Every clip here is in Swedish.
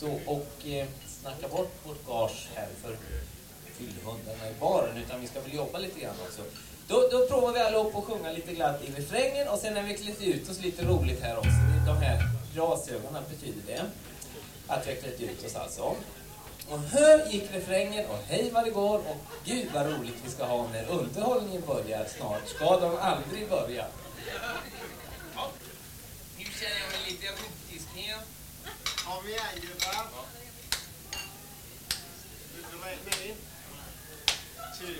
stå och eh, snacka bort vårt gage här för fyllhundarna i baren, utan vi ska väl jobba lite grann också. Då, då provar vi allihop att sjunga lite glatt i refrängen och sen när vi klätt ut oss lite roligt här också. De här glasögonen betyder det. Att vi har klätt ut oss alltså. Och hö gick refrängen och hej vad det går och gud vad roligt vi ska ha när underhållningen börjar snart. Ska de aldrig börja? Kom igen gubbar. Would you let me? Two.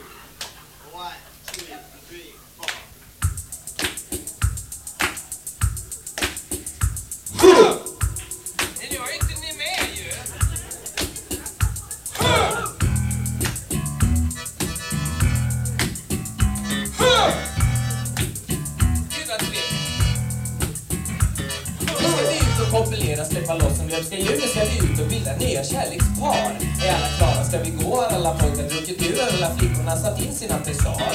Och släppa loss en löpska djur. Ska vi ut och bilda nya kärlekspar. Är alla klara ska vi gå, har alla pojkar druckit ur, har alla flickorna satt in sin antisal.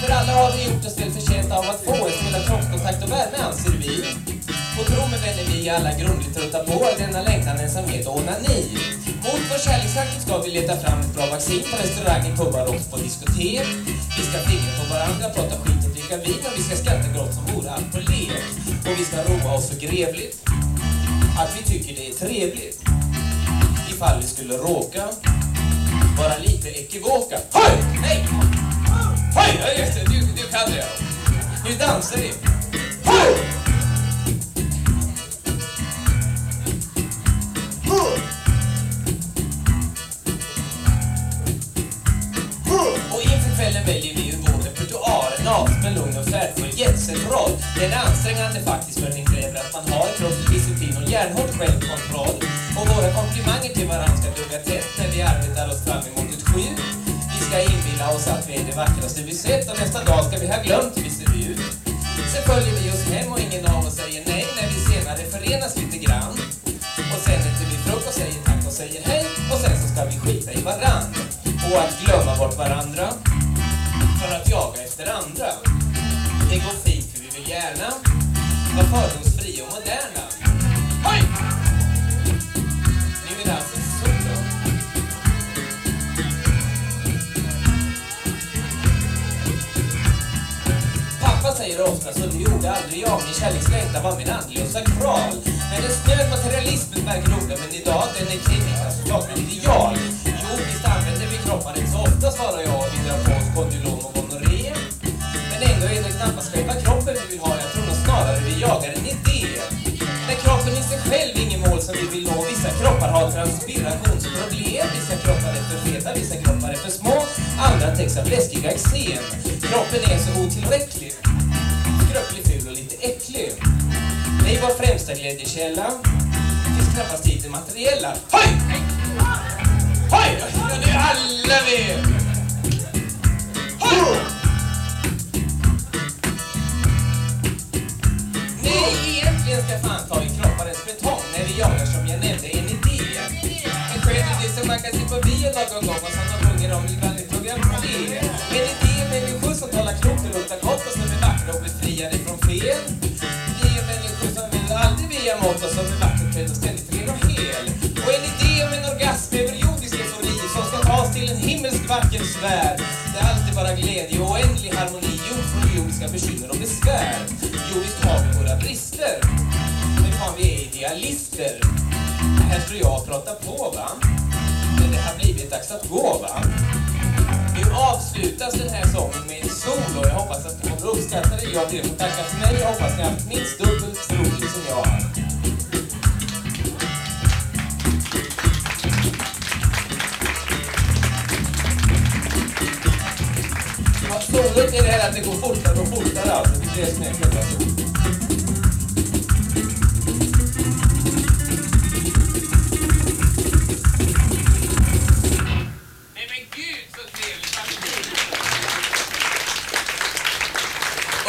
För alla har vi gjort oss väl förtjänta av att få en smula kroppskontakt och värme anser vi. Och tro mig vänner, vi är alla grundligt trötta på denna längtan, ensamhet och onani. Mot vår kärleksakt ska vi leta fram ett bra vaccin på restaurangen, pubbar och på diskotek. Vi ska fingra på varandra, prata skit och dricka vin och vi ska skratta grått som vore allt på lek. Och vi ska roa oss så grevligt att vi tycker det är trevligt. Ifall vi skulle råka vara lite ekivoka. Hej! Nej! Hej! Ja, just det, du, du kan det. Nu dansar vi. Hej! Med en lugn och färdfull jetset-roll. Den är ansträngande faktiskt för den kräver att man har kroppslig disciplin och järnhård självkontroll. Och våra komplimanger till varandra ska dugga tätt när vi arbetar oss fram emot ett sju. Vi ska inbilla oss att vi är det vackraste vi sett och nästa dag ska vi ha glömt hur vi ser ut. Sen följer vi oss hem och ingen av oss säger nej när vi senare förenas lite grann. Och sen äter vi frukost, säger tack och säger hej och sen så ska vi skita i varann. Och att glömma bort varandra för att jaga efter andra. Det går fint för vi vill gärna vara fördomsfria och moderna. Hej! Ni vill alltså solo? Pappa säger ofta så det gjorde aldrig jag. Min kärlekslängtan var min andlösa och sakral. Men den materialismen verkar rolig, men idag den är kvinnan alltså jag min ideal. Vi jagar en idé. När kroppen i sig själv inget mål som vi vill nå. Vissa kroppar har transpirationsproblem, vissa kroppar är för feta, vissa kroppar är för små. Andra täcks av läskiga eksem. Kroppen är så otillräcklig, skröplig, ful och lite äcklig. Nej, vår främsta glädjekälla finns knappast tid det materiella. Hoj! Hoj! Ja, det är alla vi! Hoj! Snackat sig som på bio någon gång och sen har sjunger om i vanligt program på det. En idé människor som talar klokt och luktar gott och som är vackra och befriade från fel. Det är människor som vill aldrig via mått och som är vackert klädda och ständigt ren och hel. Och en idé om en orgasm över jordisk eufori som ska tas till en himmelsk vacker sfär. Där alltid bara glädje och oändlig harmoni gjord från jordiska bekymmer och besvär. Jo, visst har vi våra brister. Men fan, vi är idealister. Här tror jag pratar på, va? Det har blivit dags att gå, va? Nu avslutas den här sången med en solo. Jag hoppas att ni kommer att uppskatta det. Jag ber att få tacka för mig. Jag hoppas ni har haft minst dubbelt så roligt som jag har. Ja, Solot är det här att det går fortare och fortare alltså. Det är det som är själva solen.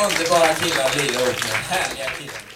Underbara killar lirar ihop med härliga killar.